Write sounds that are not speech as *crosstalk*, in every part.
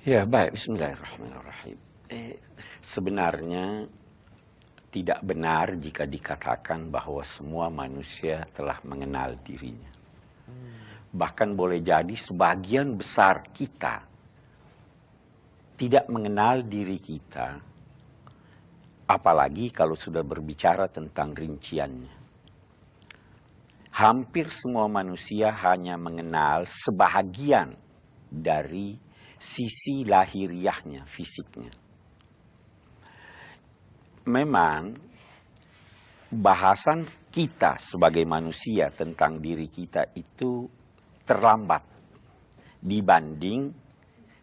Ya baik, Bismillahirrahmanirrahim. Eh, sebenarnya tidak benar jika dikatakan bahwa semua manusia telah mengenal dirinya. Bahkan boleh jadi sebagian besar kita tidak mengenal diri kita, apalagi kalau sudah berbicara tentang rinciannya. Hampir semua manusia hanya mengenal sebahagian dari sisi lahiriahnya, fisiknya memang bahasan kita sebagai manusia tentang diri kita itu terlambat dibanding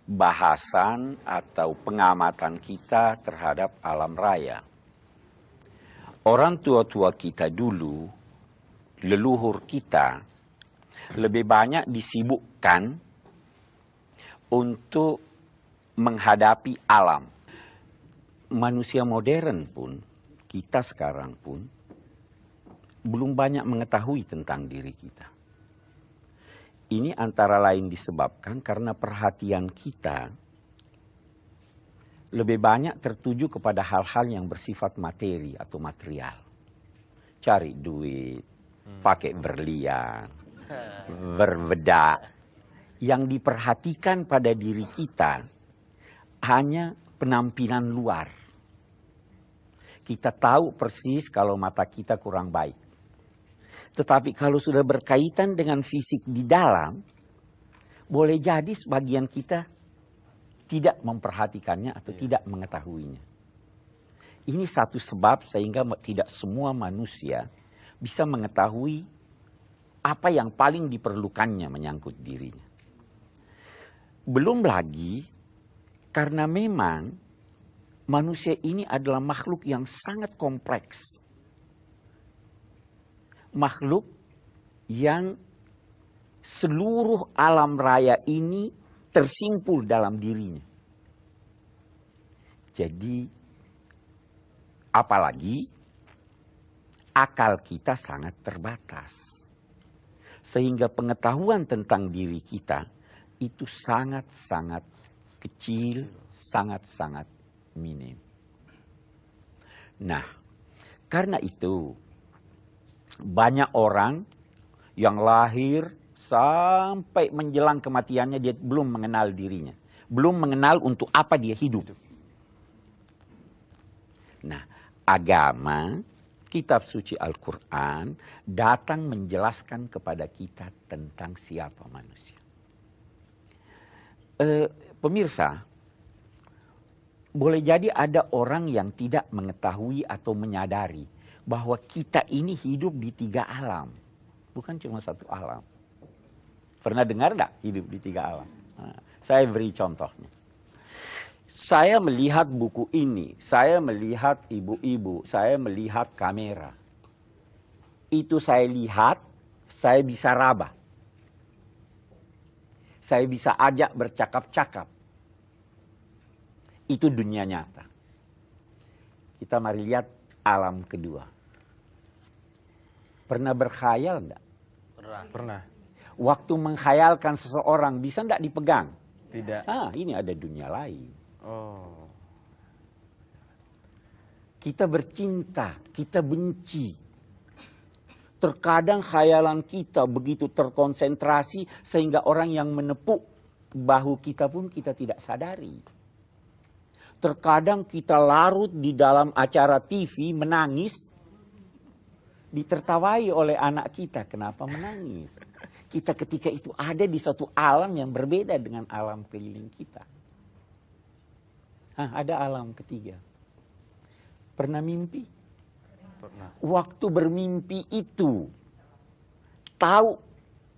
bahasan atau pengamatan kita terhadap alam raya. Orang tua-tua kita dulu, leluhur kita, lebih banyak disibukkan untuk menghadapi alam manusia modern pun, kita sekarang pun, belum banyak mengetahui tentang diri kita. Ini antara lain disebabkan karena perhatian kita lebih banyak tertuju kepada hal-hal yang bersifat materi atau material. Cari duit, hmm. pakai berlian, berbedak. Yang diperhatikan pada diri kita hanya penampilan luar. Kita tahu persis kalau mata kita kurang baik. Tetapi kalau sudah berkaitan dengan fisik di dalam, boleh jadi sebagian kita tidak memperhatikannya atau yeah. tidak mengetahuinya. Ini satu sebab sehingga tidak semua manusia bisa mengetahui apa yang paling diperlukannya menyangkut dirinya. Belum lagi karena memang manusia ini adalah makhluk yang sangat kompleks. Makhluk yang seluruh alam raya ini tersimpul dalam dirinya. Jadi apalagi akal kita sangat terbatas. Sehingga pengetahuan tentang diri kita itu sangat-sangat kecil, sangat-sangat minim. Nah, karena itu banyak orang yang lahir sampai menjelang kematiannya dia belum mengenal dirinya. Belum mengenal untuk apa dia hidup. Nah, agama, kitab suci Al-Quran datang menjelaskan kepada kita tentang siapa manusia. Uh, pemirsa, boleh jadi ada orang yang tidak mengetahui atau menyadari bahwa kita ini hidup di tiga alam. Bukan cuma satu alam. Pernah dengar enggak hidup di tiga alam? Nah, saya beri contohnya. Saya melihat buku ini, saya melihat ibu-ibu, saya melihat kamera. Itu saya lihat, saya bisa raba saya bisa ajak bercakap-cakap. Itu dunia nyata. Kita mari lihat alam kedua. Pernah berkhayal enggak? Pernah. Pernah. Waktu menghayalkan seseorang bisa enggak dipegang? Tidak. Ah, ini ada dunia lain. Oh. Kita bercinta, kita benci, Terkadang khayalan kita begitu terkonsentrasi sehingga orang yang menepuk bahu kita pun kita tidak sadari. Terkadang kita larut di dalam acara TV menangis, ditertawai oleh anak kita. Kenapa menangis? Kita ketika itu ada di suatu alam yang berbeda dengan alam keliling kita. Hah, ada alam ketiga. Pernah mimpi? Pernah. Waktu bermimpi itu tahu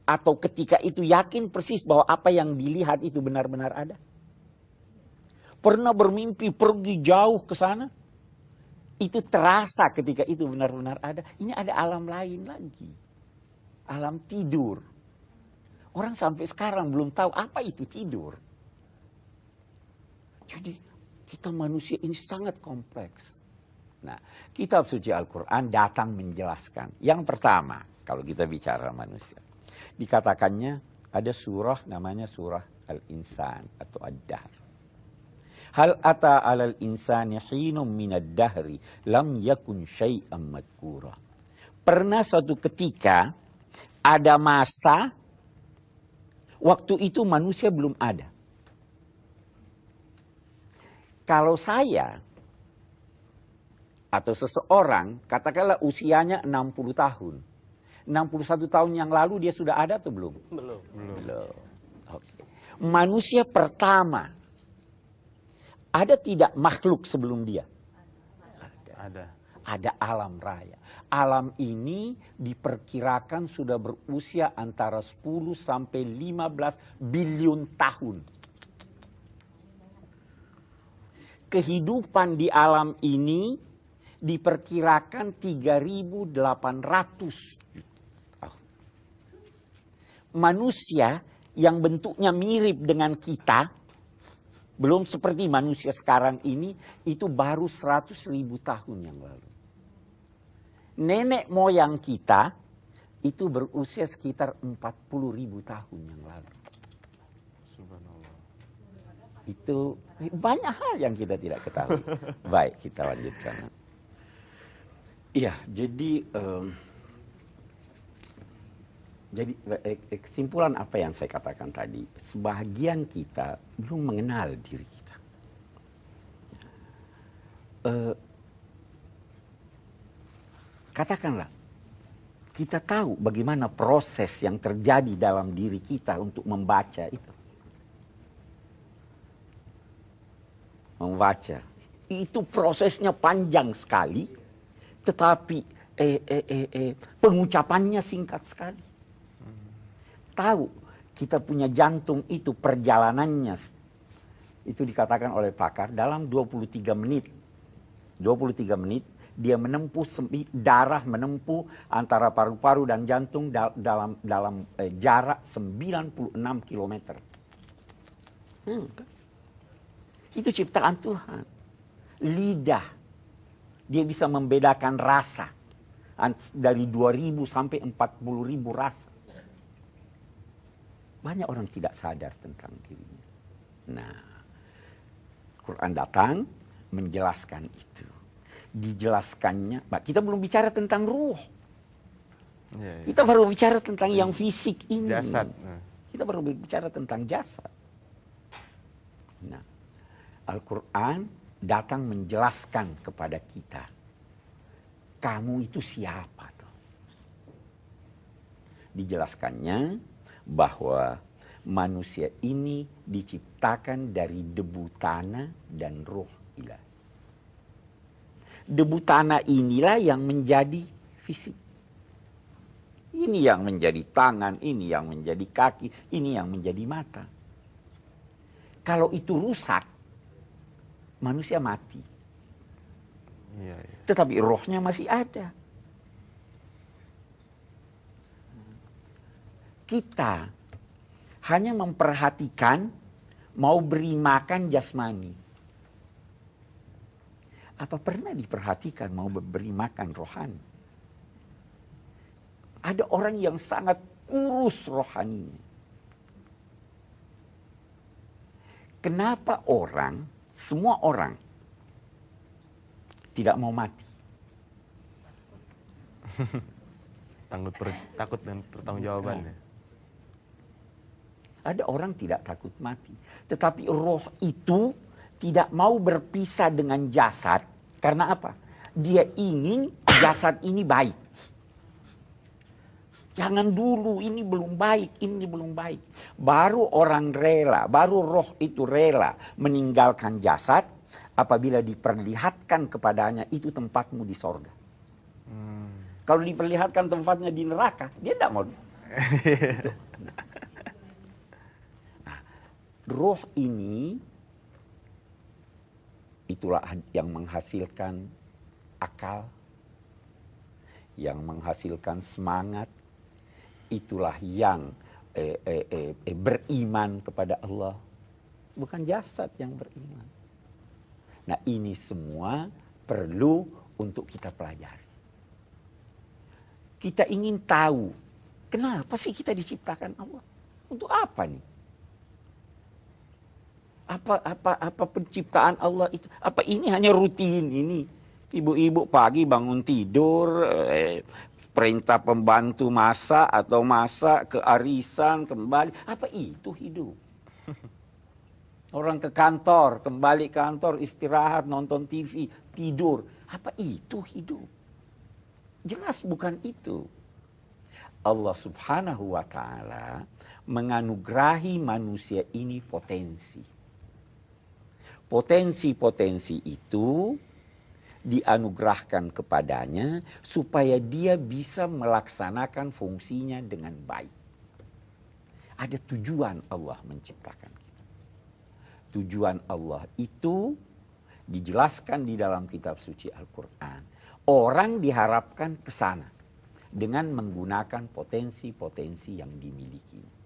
atau ketika itu yakin persis bahwa apa yang dilihat itu benar-benar ada. Pernah bermimpi pergi jauh ke sana. Itu terasa ketika itu benar-benar ada. Ini ada alam lain lagi. Alam tidur. Orang sampai sekarang belum tahu apa itu tidur. Jadi kita manusia ini sangat kompleks. Nah, kitab suci Al-Quran datang menjelaskan. Yang pertama, kalau kita bicara manusia. Dikatakannya ada surah namanya surah Al-Insan atau Ad-Dahr. Hal ata alal insani hinum minad dahri lam yakun syai'am madkura. Pernah suatu ketika ada masa waktu itu manusia belum ada. Kalau saya atau seseorang katakanlah usianya 60 tahun. 61 tahun yang lalu dia sudah ada atau belum? Belum. Belum. Oke. Manusia pertama ada tidak makhluk sebelum dia? Ada. Ada alam raya. Alam ini diperkirakan sudah berusia antara 10 sampai 15 bilion tahun. Kehidupan di alam ini diperkirakan 3.800 tahun. Manusia yang bentuknya mirip dengan kita, belum seperti manusia sekarang ini, itu baru 100 ribu tahun yang lalu. Nenek moyang kita itu berusia sekitar 40 ribu tahun yang lalu. Subhanallah. Itu banyak hal yang kita tidak ketahui. *laughs* Baik, kita lanjutkan. Iya, jadi em, jadi eh, eh, kesimpulan apa yang saya katakan tadi, sebagian kita belum mengenal diri kita. Eh, katakanlah, kita tahu bagaimana proses yang terjadi dalam diri kita untuk membaca itu. Membaca. Itu prosesnya panjang sekali, tetapi eh, eh, eh, eh, pengucapannya singkat sekali. Tahu kita punya jantung itu perjalanannya itu dikatakan oleh pakar dalam 23 menit. 23 menit dia menempuh darah menempuh antara paru-paru dan jantung da- dalam dalam eh, jarak 96 km. Hmm. Itu ciptaan Tuhan. Lidah dia bisa membedakan rasa dari 2000 sampai 40.000 rasa. Banyak orang tidak sadar tentang dirinya. Nah, Quran datang menjelaskan itu. Dijelaskannya, Pak, kita belum bicara tentang ruh. Iya, iya. Kita baru bicara tentang yang fisik ini. Jasad. Nah. Kita baru bicara tentang jasad. Nah, Al-Quran datang menjelaskan kepada kita. Kamu itu siapa tuh? Dijelaskannya bahwa manusia ini diciptakan dari debu tanah dan roh ilahi. Debu tanah inilah yang menjadi fisik. Ini yang menjadi tangan, ini yang menjadi kaki, ini yang menjadi mata. Kalau itu rusak, manusia mati. Iya, iya. Tetapi rohnya masih ada. Kita hanya memperhatikan mau beri makan jasmani. Apa pernah diperhatikan mau beri makan rohani? Ada orang yang sangat kurus rohaninya. Kenapa orang, semua orang tidak mau mati? *laughs* Takut, per- takut dan pertanggungjawabannya. Ada orang tidak takut mati. Tetapi roh itu tidak mau berpisah dengan jasad. Karena apa? Dia ingin jasad ini baik. Jangan dulu, ini belum baik, ini belum baik. Baru orang rela, baru roh itu rela meninggalkan jasad apabila diperlihatkan kepadanya itu tempatmu di sorga. Hmm. Kalau diperlihatkan tempatnya di neraka, dia tidak mau. Gitu. *laughs* Nah, roh ini itulah yang menghasilkan akal, yang menghasilkan semangat, itulah yang eh, eh, eh, eh, beriman kepada Allah, bukan jasad yang beriman. Nah ini semua perlu untuk kita pelajari. Kita ingin tahu kenapa sih kita diciptakan Allah? Untuk apa nih? Apa apa apa penciptaan Allah itu? Apa ini hanya rutin ini? Ibu-ibu pagi bangun tidur, eh, perintah pembantu masak atau masak ke arisan kembali. Apa itu hidup? *laughs* Orang ke kantor, kembali kantor, istirahat, nonton TV, tidur. Apa itu hidup? Jelas bukan itu. Allah subhanahu wa ta'ala menganugerahi manusia ini potensi. Potensi-potensi itu dianugerahkan kepadanya supaya dia bisa melaksanakan fungsinya dengan baik. Ada tujuan Allah menciptakan kita. Tujuan Allah itu dijelaskan di dalam kitab suci Al-Quran. Orang diharapkan ke sana dengan menggunakan potensi-potensi yang dimiliki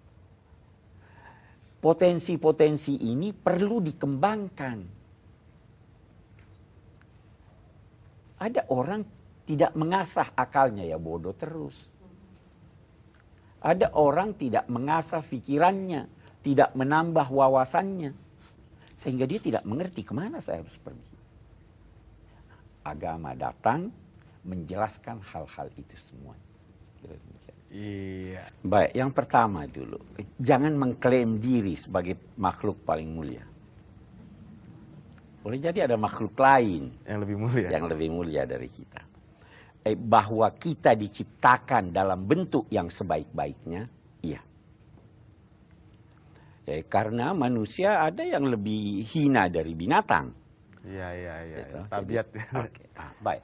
potensi-potensi ini perlu dikembangkan. Ada orang tidak mengasah akalnya ya bodoh terus. Ada orang tidak mengasah pikirannya, tidak menambah wawasannya. Sehingga dia tidak mengerti ke mana saya harus pergi. Agama datang menjelaskan hal-hal itu semua. Iya. Baik, yang pertama dulu, jangan mengklaim diri sebagai makhluk paling mulia. Boleh jadi ada makhluk lain Yang lebih mulia. yang lebih mulia dari kita. Eh, bahwa kita diciptakan dalam bentuk yang sebaik-baiknya, iya. Eh, karena manusia ada yang lebih hina dari binatang. Iya, iya, iya. Gitu. Tabiat. *laughs* Oke, ah, baik.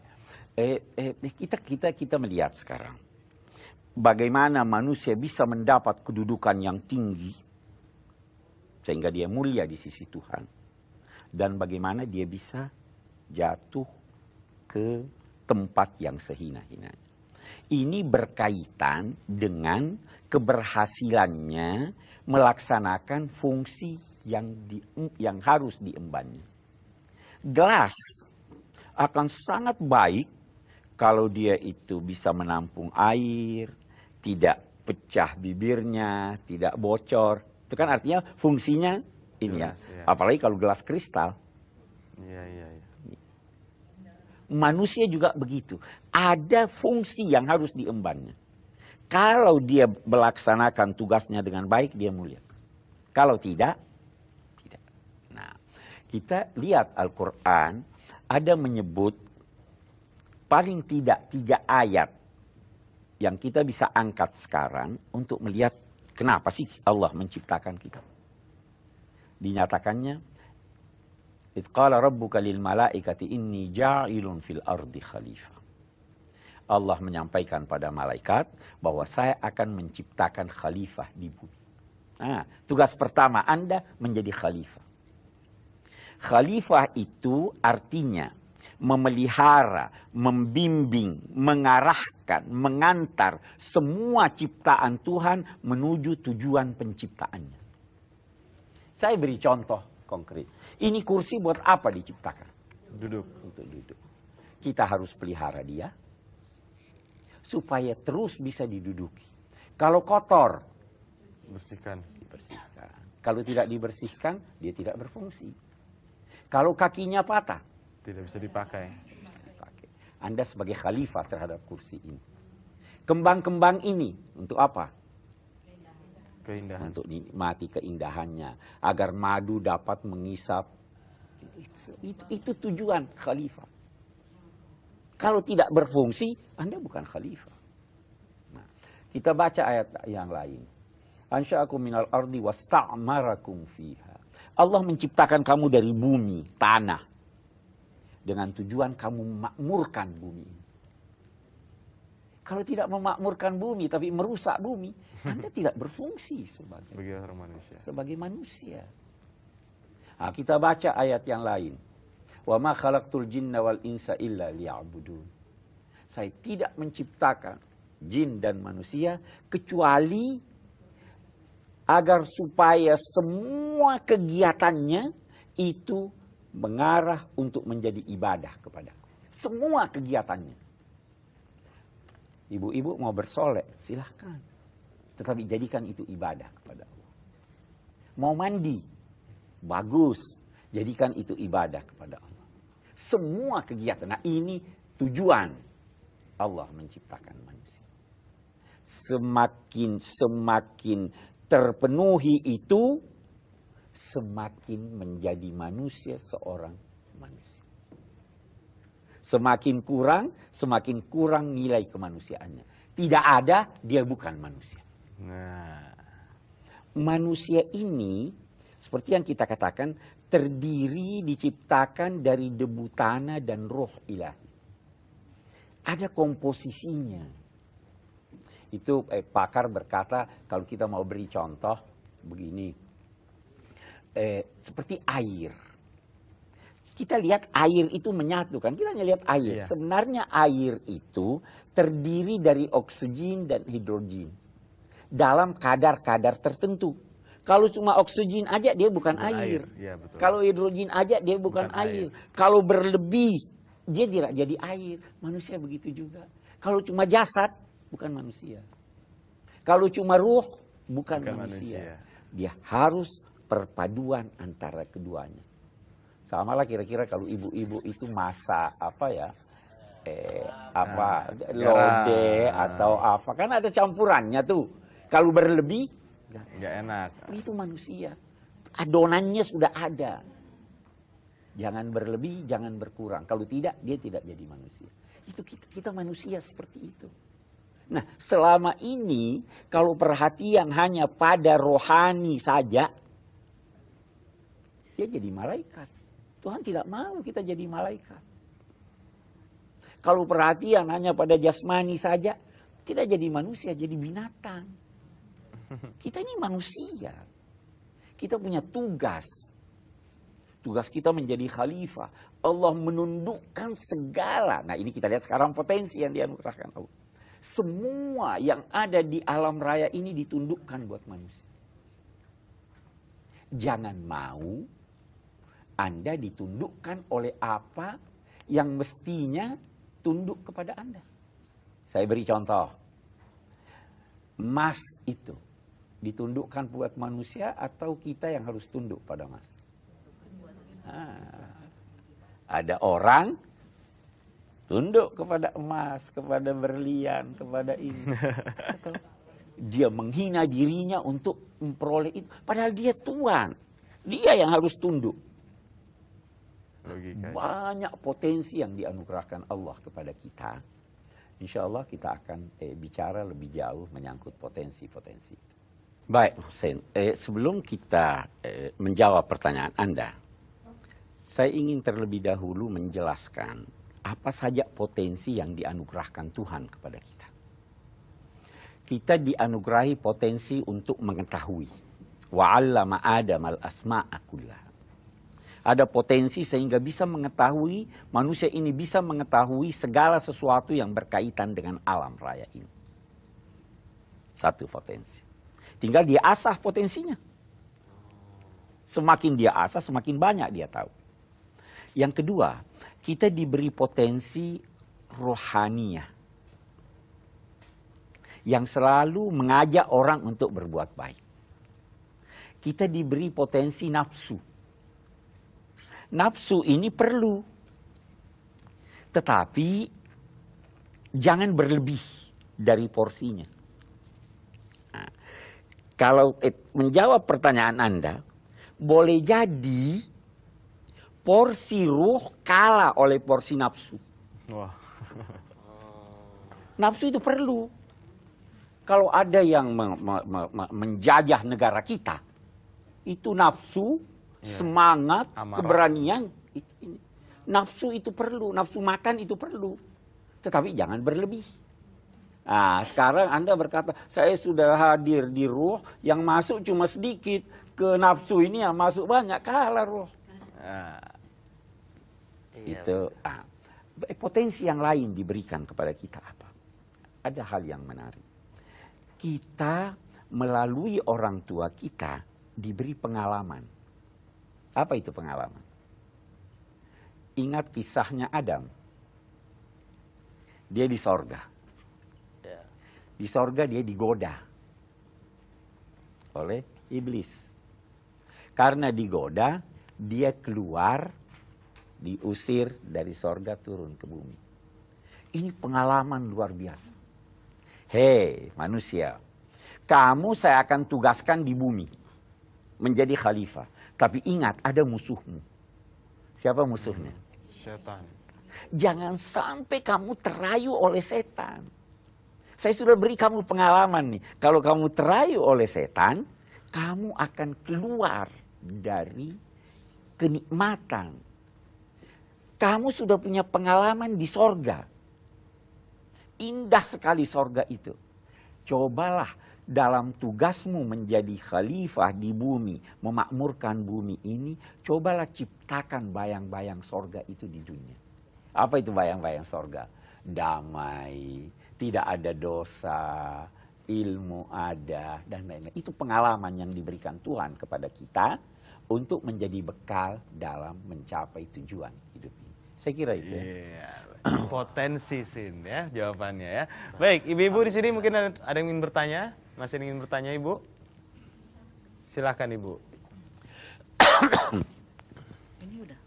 Eh, eh, kita kita kita melihat sekarang bagaimana manusia bisa mendapat kedudukan yang tinggi sehingga dia mulia di sisi Tuhan dan bagaimana dia bisa jatuh ke tempat yang sehina-hinanya. Ini berkaitan dengan keberhasilannya melaksanakan fungsi yang di, yang harus diembannya. Gelas akan sangat baik kalau dia itu bisa menampung air, tidak pecah bibirnya, tidak bocor. Itu kan artinya fungsinya ini ya. Jelas, ya. Apalagi kalau gelas kristal. Iya, iya, iya. Manusia juga begitu. Ada fungsi yang harus diembannya. Kalau dia melaksanakan tugasnya dengan baik, dia mulia. Kalau tidak, tidak. Nah, kita lihat Al-Quran ada menyebut paling tidak tiga ayat yang kita bisa angkat sekarang untuk melihat kenapa sih Allah menciptakan kita. Dinyatakannya, Itqala rabbuka lil malaikati inni ja'ilun fil ardi khalifah. Allah menyampaikan pada malaikat bahwa saya akan menciptakan khalifah di bumi. Nah, tugas pertama Anda menjadi khalifah. Khalifah itu artinya memelihara, membimbing, mengarahkan, mengantar semua ciptaan Tuhan menuju tujuan penciptaannya. Saya beri contoh konkret. Ini kursi buat apa diciptakan? Duduk. Untuk duduk. Kita harus pelihara dia supaya terus bisa diduduki. Kalau kotor, Bersihkan. dibersihkan. Kalau tidak dibersihkan, dia tidak berfungsi. Kalau kakinya patah, Tidak bisa dipakai. bisa dipakai. Anda sebagai khalifah terhadap kursi ini. Kembang-kembang ini untuk apa? Keindahan. Untuk nikmati keindahannya. Agar madu dapat mengisap. Itu, itu, itu tujuan khalifah. Kalau tidak berfungsi, Anda bukan khalifah. Nah, kita baca ayat yang lain. Ansya'akum minal ardi wasta'marakum fiha. Allah menciptakan kamu dari bumi, tanah. Dengan tujuan kamu memakmurkan bumi. Kalau tidak memakmurkan bumi tapi merusak bumi, *laughs* Anda tidak berfungsi sebagai Sebagai manusia. sebagai manusia. Nah, kita baca ayat yang lain. Wa ma khalaqtul jinna wal insa illa liya'budun. Saya tidak menciptakan jin dan manusia kecuali agar supaya semua kegiatannya itu mengarah untuk menjadi ibadah kepada Semua kegiatannya. Ibu-ibu mau bersolek, silahkan. Tetapi jadikan itu ibadah kepada Allah. Mau mandi, Bagus. Jadikan itu ibadah kepada Allah. Semua kegiatan. Nah ini tujuan Allah menciptakan manusia. Semakin semakin terpenuhi itu, semakin menjadi manusia seorang. Semakin kurang, semakin kurang nilai kemanusiaannya. Tidak ada, dia bukan manusia. Nah, Manusia ini, seperti yang kita katakan, terdiri diciptakan dari debu tanah dan roh ilahi. Ada komposisinya. Itu eh, pakar berkata, kalau kita mau beri contoh, begini. Eh, seperti air. Kita lihat air itu menyatu kan, kita hanya lihat air. Iya. Sebenarnya air itu terdiri dari oksigen dan hidrogen dalam kadar-kadar tertentu. Kalau cuma oksigen aja dia bukan Bukan air. air, betul. Kalau hidrogen aja dia bukan, Bukan air. air. Kalau berlebih dia tidak jadi air. Manusia begitu juga. Kalau cuma jasad bukan manusia. Kalau cuma ruh bukan, Bukan manusia. manusia. Dia harus perpaduan antara keduanya. Sama lah kira-kira kalau ibu-ibu itu masak apa ya? Eh, apa Ah, lode garam. atau apa kan ada campurannya tuh. Kalau berlebih nggak enak. itu manusia. Adonannya sudah ada. Jangan berlebih, jangan berkurang. Kalau tidak, dia tidak jadi manusia. Itu kita, kita manusia seperti itu. Nah, selama ini kalau perhatian hanya pada rohani saja, dia jadi malaikat. Tuhan tidak mau kita jadi malaikat. Kalau perhatian hanya pada jasmani saja, tidak jadi manusia, jadi binatang. Kita ini manusia. Kita punya tugas. Tugas kita menjadi khalifah. Allah menundukkan segala. Nah ini kita lihat sekarang potensi yang dianugerahkan Allah. Semua yang ada di alam raya ini ditundukkan buat manusia. Jangan mau Anda ditundukkan oleh apa yang mestinya tunduk kepada Anda. Saya beri contoh. Mas itu ditundukkan buat manusia atau kita yang harus tunduk pada mas? Ah. Ada orang tunduk kepada emas, kepada berlian, kepada ini. Dia menghina dirinya untuk memperoleh itu. Padahal dia tuan. Dia yang harus tunduk. Logika. Banyak potensi yang dianugerahkan Allah kepada kita. Insya Allah kita akan eh, bicara lebih jauh menyangkut potensi-potensi. Baik, Hussein. Eh, sebelum kita eh, menjawab pertanyaan Anda, saya ingin terlebih dahulu menjelaskan apa saja potensi yang dianugerahkan Tuhan kepada kita. Kita dianugerahi potensi untuk mengetahui. Wa'allama Adam al-asma'a kullaha ada potensi sehingga bisa mengetahui manusia ini bisa mengetahui segala sesuatu yang berkaitan dengan alam raya ini. Satu potensi. Tinggal dia asah potensinya. Semakin dia asah, semakin banyak dia tahu. Yang kedua, kita diberi potensi rohaniah. Yang selalu mengajak orang untuk berbuat baik. Kita diberi potensi nafsu nafsu ini perlu. Tetapi jangan berlebih dari porsinya. Nah, kalau eh, menjawab pertanyaan Anda, boleh jadi porsi ruh kalah oleh porsi nafsu. Wah, *laughs* Nafsu itu perlu. Kalau ada yang me- me- me- me- menjajah negara kita, itu nafsu, Iya. semangat, Amarah. keberanian. Nafsu itu perlu, nafsu makan itu perlu. Tetapi jangan berlebih. Nah, sekarang Anda berkata, saya sudah hadir di ruh, yang masuk cuma sedikit. Ke nafsu ini yang masuk banyak, kalah ruh. nah, Iya, itu ah, potensi yang lain diberikan kepada kita apa? Ada hal yang menarik. Kita melalui orang tua kita diberi pengalaman. Apa itu pengalaman? Ingat kisahnya Adam. Dia di sorga. Ya. Di sorga dia digoda oleh iblis. Karena digoda, dia keluar, diusir dari sorga turun ke bumi. Ini pengalaman luar biasa. Hei manusia, kamu saya akan tugaskan di bumi menjadi khalifah. Tapi ingat ada musuhmu. Siapa musuhnya? Setan. Jangan sampai kamu terayu oleh setan. Saya sudah beri kamu pengalaman nih. Kalau kamu terayu oleh setan, kamu akan keluar dari kenikmatan. Kamu sudah punya pengalaman di sorga. Indah sekali sorga itu. Cobalah dalam tugasmu menjadi khalifah di bumi, memakmurkan bumi ini, cobalah ciptakan bayang-bayang sorga itu di dunia. Apa itu bayang-bayang sorga? Damai, tidak ada dosa, ilmu ada, dan lain-lain. Itu pengalaman yang diberikan Tuhan kepada kita untuk menjadi bekal dalam mencapai tujuan hidup ini. Saya kira itu ya. Iya. *clears throat* Potensi sin ya jawabannya ya. Baik, ibu-ibu di sini mungkin ada, ada yang ingin bertanya? Masih ingin bertanya ibu? Silakan ibu. *coughs* Ini udah.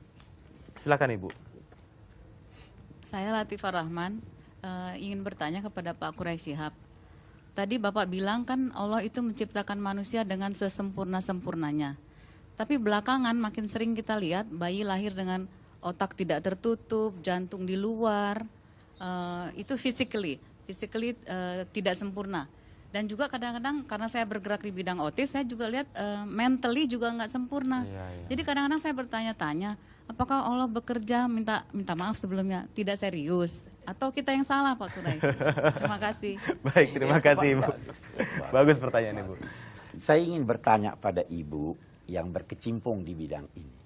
Silakan ibu. Saya Latifah Rahman eh, ingin bertanya kepada Pak Quraisy Shihab. Tadi Bapak bilang kan Allah itu menciptakan manusia dengan sesempurna-sempurnanya. Tapi belakangan makin sering kita lihat bayi lahir dengan otak tidak tertutup, jantung di luar. eh, itu physically, physically eh, tidak sempurna. Dan juga kadang-kadang karena saya bergerak di bidang otis, saya juga lihat eh, mentally juga nggak sempurna. Iya, iya. Jadi kadang-kadang saya bertanya-tanya, apakah Allah bekerja minta minta maaf sebelumnya tidak serius atau kita yang salah Pak Quraisy? Terima kasih. *laughs* Baik, terima kasih ibu. Bagus. Bagus pertanyaan ibu. Saya ingin bertanya pada ibu yang berkecimpung di bidang ini.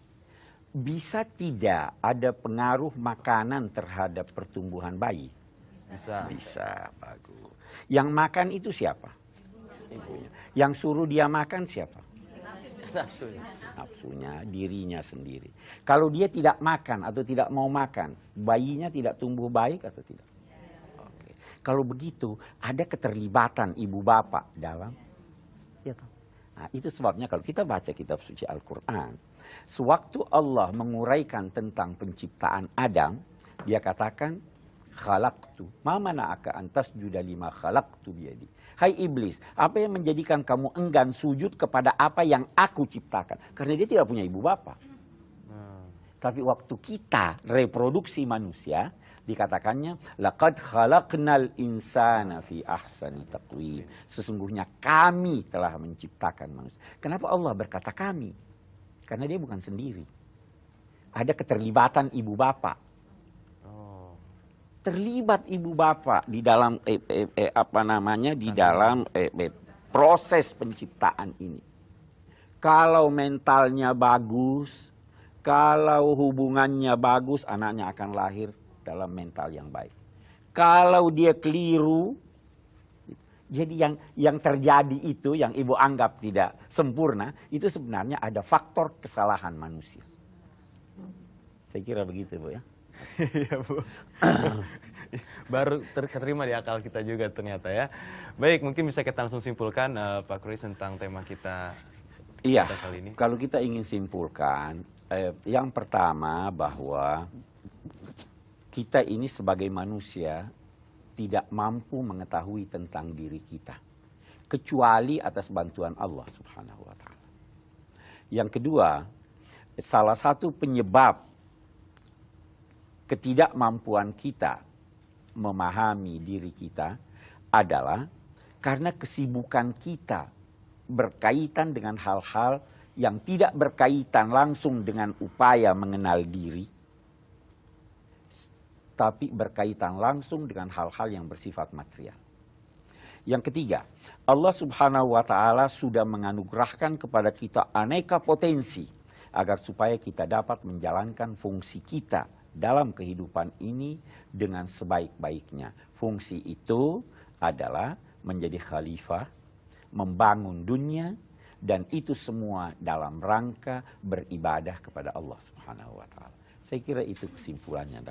Bisa tidak ada pengaruh makanan terhadap pertumbuhan bayi? Bisa. Bisa, bagus. Yang makan itu siapa? Ibunya. Yang suruh dia makan siapa? Nafsunya. Nafsunya, dirinya sendiri. Kalau dia tidak makan atau tidak mau makan, bayinya tidak tumbuh baik atau tidak? Oke. Kalau begitu, ada keterlibatan ibu bapak dalam Ya toh. Nah, itu sebabnya kalau kita baca kitab suci Al-Quran, sewaktu Allah menguraikan tentang penciptaan Adam, dia katakan, khalaqtu, ma mana'aka antas juda lima khalaqtu biyadi. Hai iblis, apa yang menjadikan kamu enggan sujud kepada apa yang aku ciptakan? Karena dia tidak punya ibu bapak. Nah, Tapi waktu kita reproduksi manusia, dikatakannya laqad khalaqnal insana fi ahsani taqwim. Sesungguhnya kami telah menciptakan manusia. Kenapa Allah berkata kami? Karena dia bukan sendiri. Ada keterlibatan ibu bapak. Terlibat ibu bapak di dalam eh, eh, eh, apa namanya di dalam eh, eh, proses penciptaan ini. Kalau mentalnya bagus, kalau hubungannya bagus, anaknya akan lahir dalam mental yang baik. Kalau dia keliru, jadi yang yang terjadi itu yang ibu anggap tidak sempurna, itu sebenarnya ada faktor kesalahan manusia. Saya kira begitu bu ya. Iya bu. *coughs* Baru ter- keterima di akal kita juga ternyata ya. Baik, mungkin bisa kita langsung simpulkan eh, Pak Kris tentang tema kita Iya, kali ini. kalau kita ingin simpulkan, eh, yang pertama bahwa kita ini sebagai manusia tidak mampu mengetahui tentang diri kita, kecuali atas bantuan Allah Subhanahu wa Ta'ala. Yang kedua, salah satu penyebab ketidakmampuan kita memahami diri kita adalah karena kesibukan kita berkaitan dengan hal-hal yang tidak berkaitan langsung dengan upaya mengenal diri, tapi berkaitan langsung dengan hal-hal yang bersifat material. Yang ketiga, Allah Subhanahu wa Ta'ala sudah menganugerahkan kepada kita aneka potensi agar supaya kita dapat menjalankan fungsi kita dalam kehidupan ini dengan sebaik-baiknya. Fungsi itu adalah menjadi khalifah, membangun dunia, dan itu semua dalam rangka beribadah kepada Allah Subhanahu wa Ta'ala. Saya kira itu kesimpulannya.